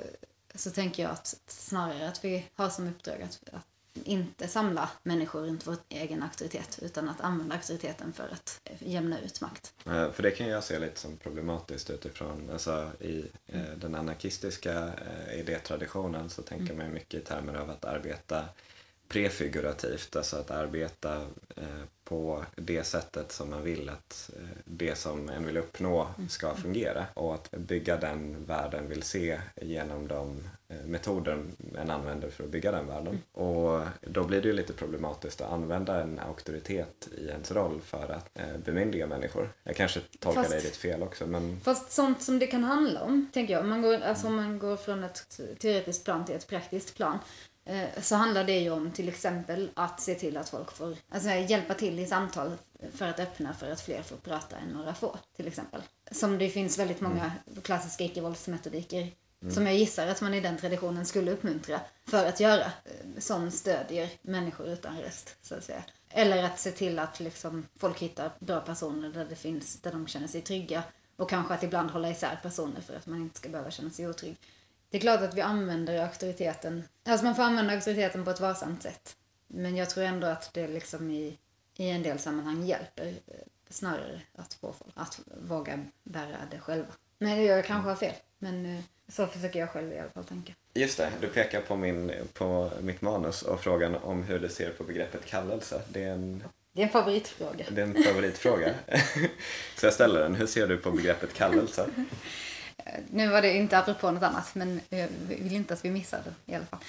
så tänker jag att snarare att vi har som uppdrag att, att inte samla människor runt vår egen auktoritet utan att använda auktoriteten för att jämna ut makt. Eh, för det kan jag se lite som problematiskt utifrån, alltså i eh, mm. den anarkistiska eh, idétraditionen så tänker mm. man mycket i termer av att arbeta prefigurativt, alltså att arbeta eh, på det sättet som man vill att eh, det som en vill uppnå mm. ska fungera och att bygga den världen vill se genom de eh, metoder en använder för att bygga den världen. Mm. Och då blir det ju lite problematiskt att använda en auktoritet i ens roll för att bemyndiga människor. Jag kanske tolkar fast, dig lite fel också men... Fast sånt som det kan handla om, tänker jag. Man går, alltså, om man går från ett teoretiskt plan till ett praktiskt plan så handlar det ju om till exempel att se till att folk får alltså, hjälpa till i samtal för att öppna för att fler får prata än några få, till exempel. Som det finns väldigt många mm. klassiska icke-våldsmetodiker mm. som jag gissar att man i den traditionen skulle uppmuntra för att göra, eh, som stödjer människor utan röst, så att säga. Eller att se till att liksom, folk hittar bra personer där, det finns, där de känner sig trygga och kanske att ibland hålla isär personer för att man inte ska behöva känna sig otrygg. Det är klart att vi använder auktoriteten, alltså man får använda auktoriteten på ett varsamt sätt. Men jag tror ändå att det liksom i, i en del sammanhang hjälper eh, snarare att få folk att våga bära det själva. Men jag kanske har fel, men eh, så försöker jag själv i alla fall tänka. Just det, du pekar på, min, på mitt manus och frågan om hur du ser på begreppet kallelse. Det är en det är en favoritfråga. Det är en favoritfråga. [laughs] så jag ställer den. Hur ser du på begreppet kallelse? [laughs] Nu var det inte apropå något annat, men eh, jag vill inte att vi missar det i alla fall.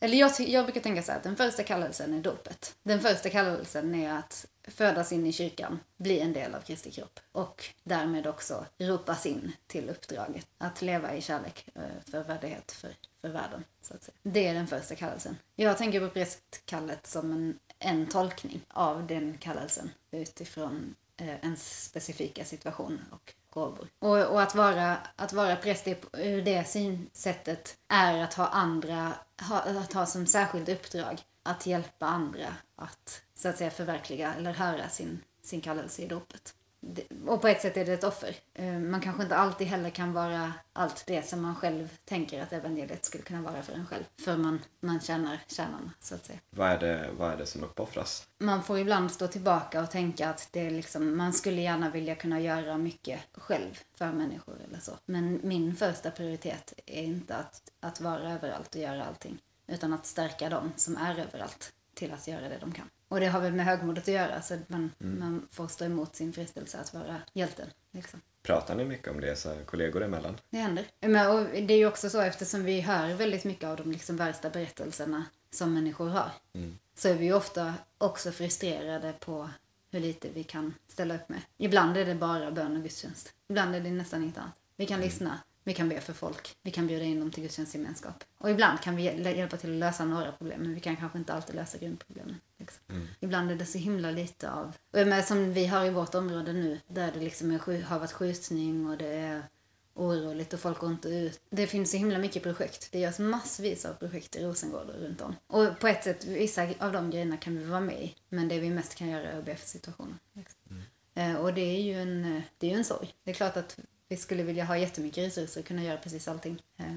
Eller jag, jag brukar tänka så här att den första kallelsen är dopet. Den första kallelsen är att födas in i kyrkan, bli en del av Kristi kropp och därmed också ropas in till uppdraget att leva i kärlek eh, för värdighet för, för världen. Så att säga. Det är den första kallelsen. Jag tänker på prästkallet som en, en tolkning av den kallelsen utifrån eh, ens specifika situation och gåvor. Och, och att, vara, att vara präst ur det synsättet är att ha andra, ha, att ha som särskilt uppdrag att hjälpa andra att så att säga förverkliga eller höra sin, sin kallelse i dopet och på ett sätt är det ett offer. Eh, man kanske inte alltid heller kan vara allt det som man själv tänker att evangeliet skulle kunna vara för en själv. För man, man känner kärnan, så att säga. Vad är, det, vad är det som uppoffras? Man får ibland stå tillbaka och tänka att det är liksom, man skulle gärna vilja kunna göra mycket själv för människor eller så. Men min första prioritet är inte att, att vara överallt och göra allting. Utan att stärka dem som är överallt till att göra det de kan. Och det har väl med högmodet att göra, så man, mm. man får stå emot sin frestelse att vara hjälten. Liksom. Pratar ni mycket om det, så kollegor emellan? Det händer. Men, och det är ju också så eftersom vi hör väldigt mycket av de liksom värsta berättelserna som människor har. Mm. Så är vi ju ofta också frustrerade på hur lite vi kan ställa upp med. Ibland är det bara bön och gudstjänst. Ibland är det nästan inget annat. Vi kan mm. lyssna Vi kan be för folk. Vi kan bjuda in dem till gudstjänstgemenskap. Och ibland kan vi hjälpa till att lösa några problem, men vi kan kanske inte alltid lösa grundproblemen. Liksom. Mm. Ibland är det så himla lite av... Och som vi har i vårt område nu, där det liksom är, har varit skjutning och det är oroligt och folk går inte ut. Det finns så himla mycket projekt. Det görs massvis av projekt i Rosengård och runt om. Och på ett sätt, vissa av de grejerna kan vi vara med i. Men det vi mest kan göra är att be för situationen. Liksom. Mm. Eh, och det är ju en, det är en sorg. Det är klart att vi skulle vilja ha jättemycket resurser och kunna göra precis allting. Eh,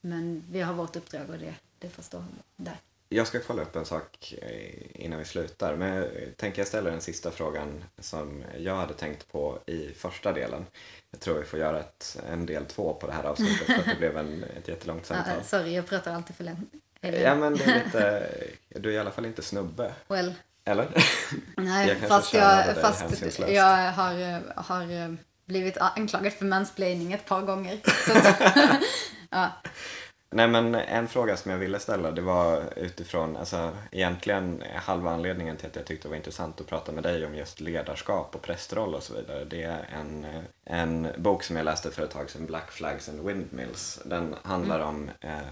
men vi har vårt uppdrag och det, det får stå där. Jag ska kolla upp en sak eh, innan vi slutar, men jag tänker jag ställer den sista frågan som jag hade tänkt på i första delen. Jag tror vi får göra ett, en del två på det här avsnittet för att det blev en, ett jättelångt [laughs] samtal. Uh, sorry, jag pratar alltid för länge. Ja, men det är lite, du är i alla fall inte snubbe. Well. Eller? Nej, jag fast, jag, fast jag har, har blivit anklagad för mansplaining ett par gånger. [laughs] [laughs] ja. Nej men en fråga som jag ville ställa det var utifrån, alltså egentligen halva anledningen till att jag tyckte det var intressant att prata med dig om just ledarskap och prästroll och så vidare. Det är en, en bok som jag läste för ett tag sedan, Black Flags and Windmills. Den handlar mm. om eh,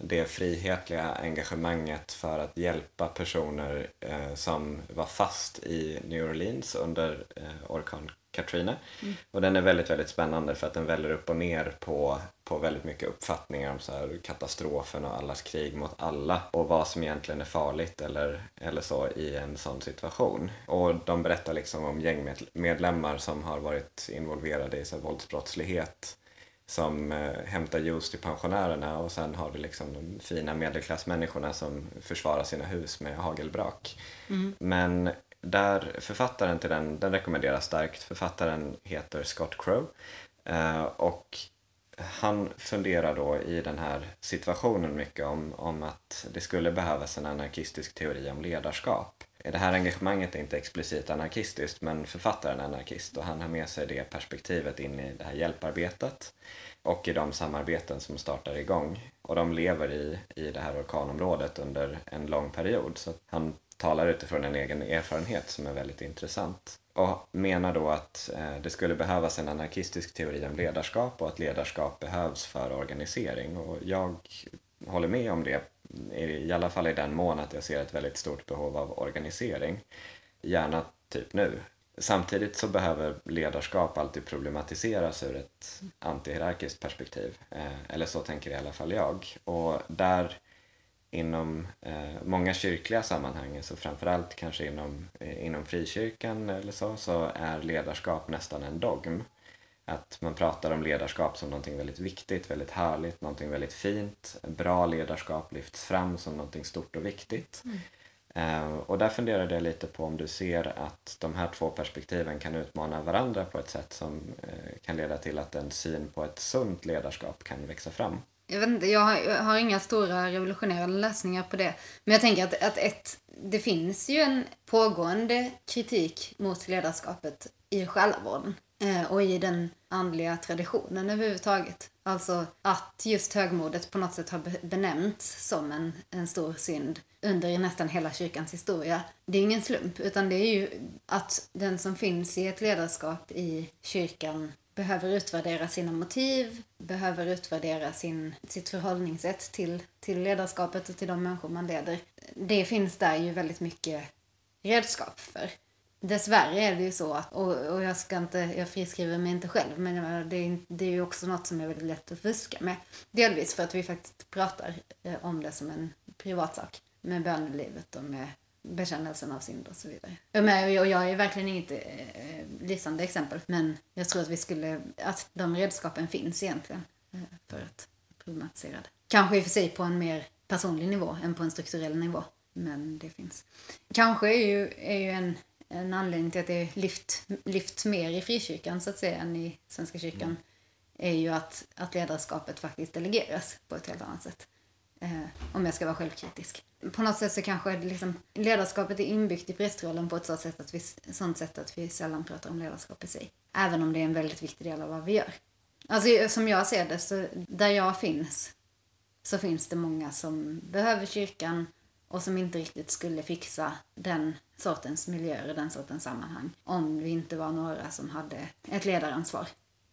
det frihetliga engagemanget för att hjälpa personer eh, som var fast i New Orleans under eh, orkan Katrina. Mm. Och den är väldigt, väldigt spännande för att den väller upp och ner på, på väldigt mycket uppfattningar om så här katastrofen och allas krig mot alla och vad som egentligen är farligt eller, eller så i en sån situation. Och de berättar liksom om gängmedlemmar som har varit involverade i så här, våldsbrottslighet som eh, hämtar juice till pensionärerna och sen har du liksom de fina medelklassmänniskorna som försvarar sina hus med hagelbrak. Mm. Men där författaren till den, den rekommenderas starkt. Författaren heter Scott Crow eh, och han funderar då i den här situationen mycket om, om att det skulle behövas en anarkistisk teori om ledarskap. Det här engagemanget är inte explicit anarkistiskt men författaren är anarkist och han har med sig det perspektivet in i det här hjälparbetet och i de samarbeten som startar igång. Och de lever i, i det här orkanområdet under en lång period. Så han talar utifrån en egen erfarenhet som är väldigt intressant och menar då att eh, det skulle behövas en anarkistisk teori om ledarskap och att ledarskap behövs för organisering och jag håller med om det i alla fall i den mån att jag ser ett väldigt stort behov av organisering. Gärna typ nu. Samtidigt så behöver ledarskap alltid problematiseras ur ett antihierarkiskt perspektiv. Eh, eller så tänker i alla fall jag. Och där inom eh, många kyrkliga sammanhang, så framförallt kanske inom, eh, inom frikyrkan eller så, så är ledarskap nästan en dogm. Att man pratar om ledarskap som någonting väldigt viktigt, väldigt härligt, någonting väldigt fint. Bra ledarskap lyfts fram som någonting stort och viktigt. Mm. Eh, och där funderade jag lite på om du ser att de här två perspektiven kan utmana varandra på ett sätt som eh, kan leda till att en syn på ett sunt ledarskap kan växa fram jag vet inte, jag har, jag har, inga stora revolutionerande lösningar på det. Men jag tänker att, att ett, det finns ju en pågående kritik mot ledarskapet i själavården. Eh, och i den andliga traditionen överhuvudtaget. Alltså att just högmodet på något sätt har benämnts som en, en stor synd under nästan hela kyrkans historia. Det är ingen slump, utan det är ju att den som finns i ett ledarskap i kyrkan behöver utvärdera sina motiv, behöver utvärdera sin, sitt förhållningssätt till, till ledarskapet och till de människor man leder. Det finns där ju väldigt mycket redskap för. Dessvärre är det ju så att, och, och jag ska inte, jag friskriver mig inte själv, men det är, det är ju också något som är väldigt lätt att fuska med. Delvis för att vi faktiskt pratar eh, om det som en privatsak med bönelivet och med bekännelsen av synd och så vidare. Och jag är verkligen inget eh, lysande exempel, men jag tror att vi skulle, att de redskapen finns egentligen eh, för att problematisera det. Kanske i och för sig på en mer personlig nivå än på en strukturell nivå, men det finns. Kanske är ju, är ju en, en anledning till att det lyft, lyfts mer i frikyrkan så att säga än i Svenska kyrkan mm. är ju att, att ledarskapet faktiskt delegeras på ett helt annat sätt. Eh, om jag ska vara självkritisk. På något sätt så kanske liksom, ledarskapet är inbyggt i prästrollen på ett sådant sätt, att vi, sånt sätt att vi sällan pratar om ledarskap i sig. Även om det är en väldigt viktig del av vad vi gör. Alltså som jag ser det, så där jag finns, så finns det många som behöver kyrkan och som inte riktigt skulle fixa den sortens miljöer och den sortens sammanhang om vi inte var några som hade ett ledaransvar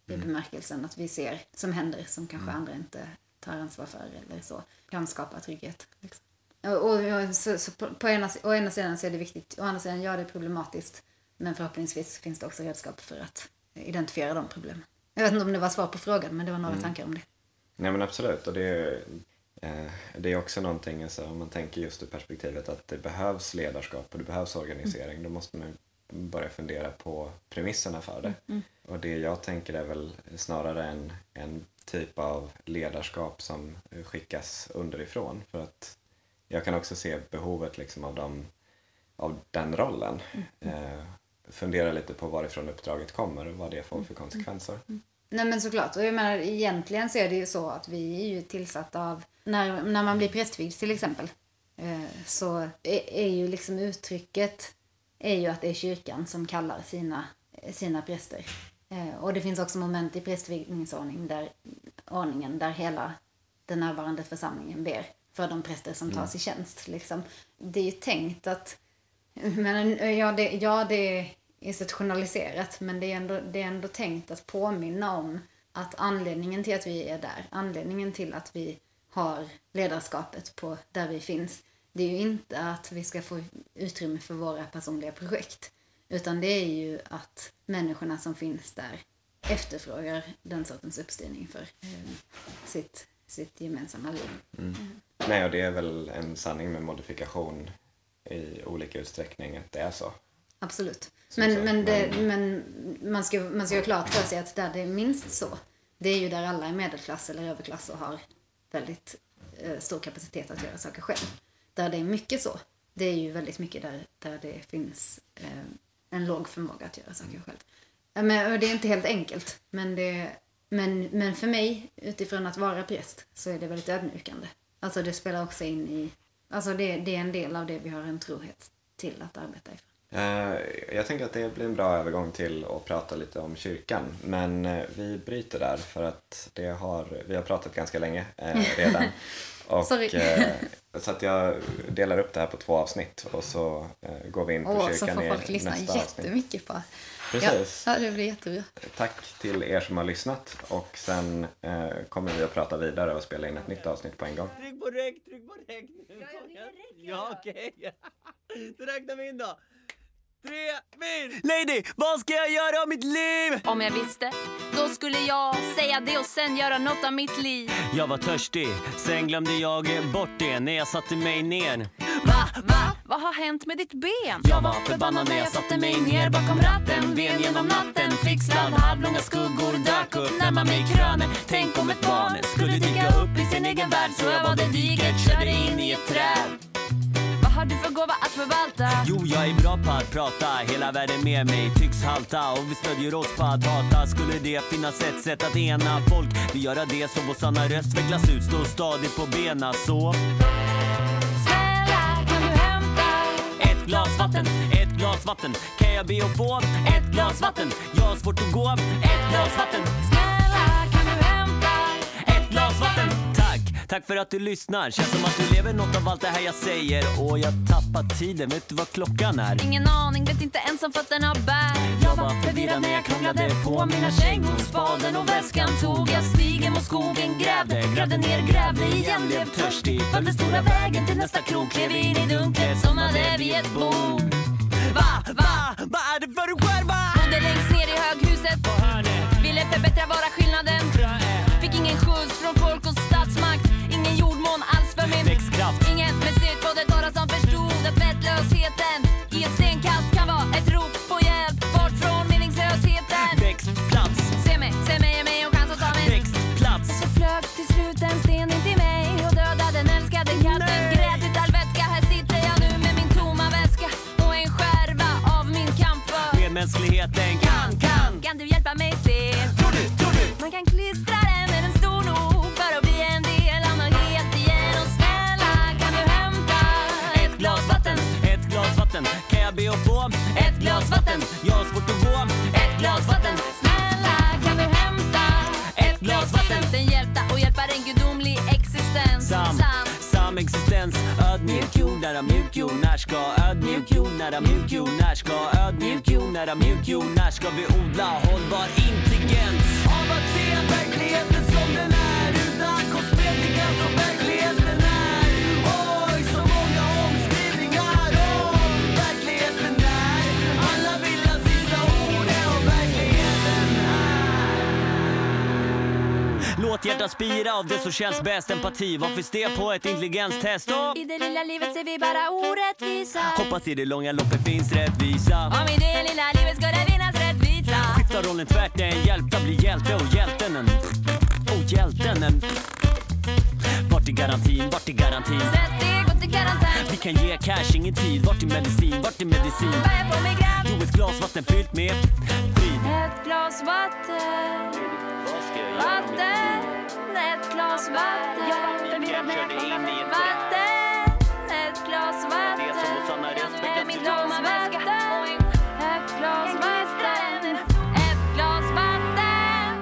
i bemärkelsen att vi ser som händer som kanske andra inte tar ansvar för eller så. Kan skapa trygghet. Liksom. Och, och, så, så på, på ena, å ena sidan så är det viktigt, å andra sidan ja det är problematiskt. Men förhoppningsvis finns det också redskap för att identifiera de problemen. Jag vet inte om det var svar på frågan men det var några Mm. tankar om det. Nej men absolut och det det är också någonting, alltså, om man tänker just ur perspektivet att det behövs ledarskap och det behövs organisering, då måste man börja fundera på premisserna för det. Och det jag tänker är väl snarare en, en typ av ledarskap som skickas underifrån för att jag kan också se behovet liksom av, dem, av den rollen. Eh, fundera lite på varifrån uppdraget kommer och vad det får för konsekvenser. Nej men såklart. Och jag menar egentligen så är det ju så att vi är ju tillsatta av, när, när man blir prästvigd till exempel, eh, så är, är ju liksom uttrycket är ju att det är kyrkan som kallar sina, sina präster. Eh, och det finns också moment i prästvigningsordning där, ordningen där hela den närvarande församlingen ber för de präster som tas i tjänst. Liksom. Det är ju tänkt att men, ja, det, ja, det är institutionaliserat men det är, ändå, det är ändå tänkt att påminna om att anledningen till att vi är där, anledningen till att vi har ledarskapet på där vi finns, det är ju inte att vi ska få utrymme för våra personliga projekt. Utan det är ju att människorna som finns där efterfrågar den sortens uppstyrning för eh, sitt, sitt gemensamma liv. Nej, och det är väl en sanning med modifikation i olika utsträckning att det är så. Absolut. Men, så, men, det, men- men man ska, man ska ha klart för sig att där det är minst så, det är ju där alla är medelklass eller överklass och har väldigt eh, stor kapacitet att göra saker själv. Där det är mycket så, det är ju väldigt mycket där, där det finns eh, en låg förmåga att göra saker själv. Men, och det är inte helt enkelt, men, det, men, men för mig, utifrån att vara präst, så är det väldigt ödmjukande. Alltså det spelar också in i, alltså det, det är en del av det vi har en trohet till att arbeta ifrån. Eh, Jag tänker att det blir en bra övergång till att prata lite om kyrkan. Men eh, vi bryter där för att det har, vi har pratat ganska länge eh, [laughs] redan. Och, Sorry. så att jag delar upp det här på två avsnitt och så går vi in på Åh, så kyrkan får i folk lyssna nästa avsnitt. jättemycket på. Precis. Ja, ja, det blir jättebra. Tack till er som har lyssnat och sen eh, kommer vi att prata vidare och spela in ett nytt avsnitt på en gång. Tryck på räck, tryck på räck nu! Ja, okej. [laughs] Då räknar vi in då. Tre, min! Lady, vad ska jag göra av mitt liv? Om jag visste, då skulle jag säga det och sen göra något av mitt liv. Jag var törstig, sen glömde jag bort det när jag satte mig ner. Va, va, vad har hänt med ditt ben? Jag var förbannad när jag satte mig ner bakom ratten Ven genom natten, fick sladd, halvlånga skuggor dök upp Närmar mig krönen, tänk om ett barn skulle dyka upp i sin egen värld Så jag valde diket, körde in i ett träd gåva att förvalta? Jo, jag är bra på att prata, hela världen med mig tycks halta. Och vi stödjer oss på att hata. Skulle det finnas ett sätt att ena folk? Vi göra det så vår sanna röst vecklas ut. Stå stadigt på bena så. Snälla, kan du hämta? Ett glas vatten, ett glas vatten Kan jag be att få. Ett glas vatten? Jag har svårt att gå. Ett glas vatten, Snälla, Tack, för att du lyssnar. Känns som att du lever något av allt det här jag säger. Och jag tappar tiden, vet du vad klockan är? Ingen aning, vet inte ens om fötterna bär. Jag var förvirrad när jag krånglade på mina kängor Spaden och väskan tog. Jag stigen mot skogen Grävde, grävde ner, grävde igen. Blev törstig, följde stora vägen till nästa krok. Klev in i dunklet som hade vid ett bord. Va, va, vad är det för skärva? Bodde längst ner i höghuset. Ville förbättra vara skillnaden. Fick ingen skjuts från folk och för. Inget nära mjuk jord? När ska ödmjuk jord nära mjuk jord? När ska vi odla hållbar intelligens? Av att se verkligheten som den är utan kosmetika Spira av det som känns bäst. Empati, vad finns det på ett intelligenstest? Och I det lilla livet ser vi bara orättvisa. Hoppas i det långa loppet finns rättvisa. Om i det lilla livet ska det finnas rättvisa. Skifta rollen tvärt, den hjälpta blir hjälte och hjälten en Och hjälten en Vart är garantin, vart är garantin? Sätt dig, gå till karantän Vi kan ge cash, ingen tid, vart är medicin, vart är medicin? Bär på migrän Jo, ett glas vatten fyllt med frid. Ett glas vatten. Vatten Ett glas vatten Vatten Ett glas vatten Är min tomma vatten Ett glas vatten Ett glas vatten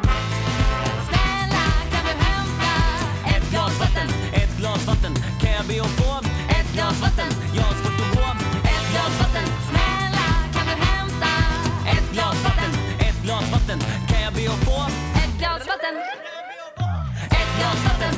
Snälla kan du hämta Ett glas vatten Ett glas vatten, kan jag be att få? Ett glas vatten Jag har svårt att gå Ett glas vatten Snälla kan du hämta Ett glas vatten, ett glas vatten, kan jag be att få? Ett glas vatten Ett glas vatten